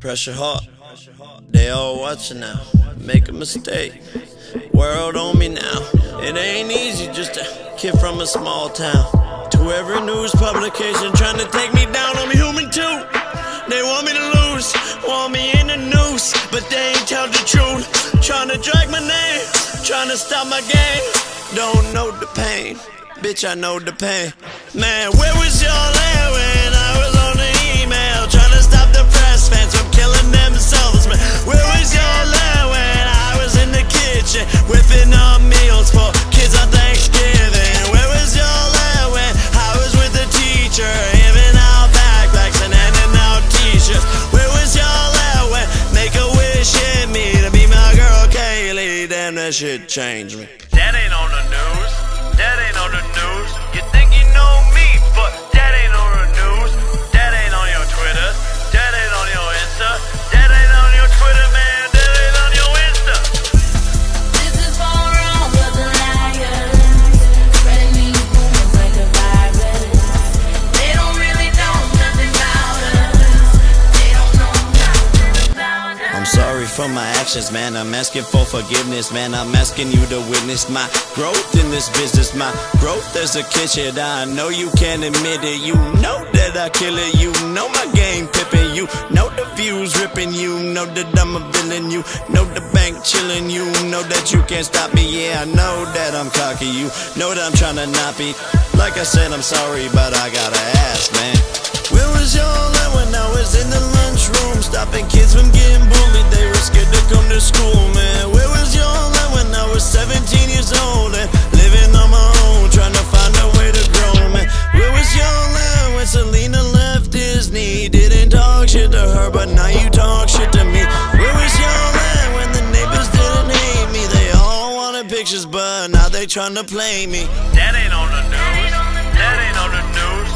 Pressure heart, they all watching now. Make a mistake, world on me now. It ain't easy just a kid from a small town. To every news publication trying to take me down, I'm human too. They want me to lose, want me in the noose, but they ain't tell the truth. Trying to drag my name, trying to stop my game. Don't know the pain, bitch, I know the pain. Man, where was y'all that shit changed me. That ain't for my actions, man. I'm asking for forgiveness, man. I'm asking you to witness my growth in this business. My growth as a kid, I know you can't admit it. You know that I kill it. You know my game pippin'. You know the views ripping. You know that I'm a villain. You know the bank chillin'. You know that you can't stop me. Yeah, I know that I'm cocky. You know that I'm trying to not be. Like I said, I'm sorry, but I gotta ask, man. Where was y'all when I was in the lunchroom? Stopping kids from but now you talk shit to me. Where was y'all when the neighbors didn't hate me? They all wanted pictures, but now they trying to play me. That ain't on the news. That ain't on the news.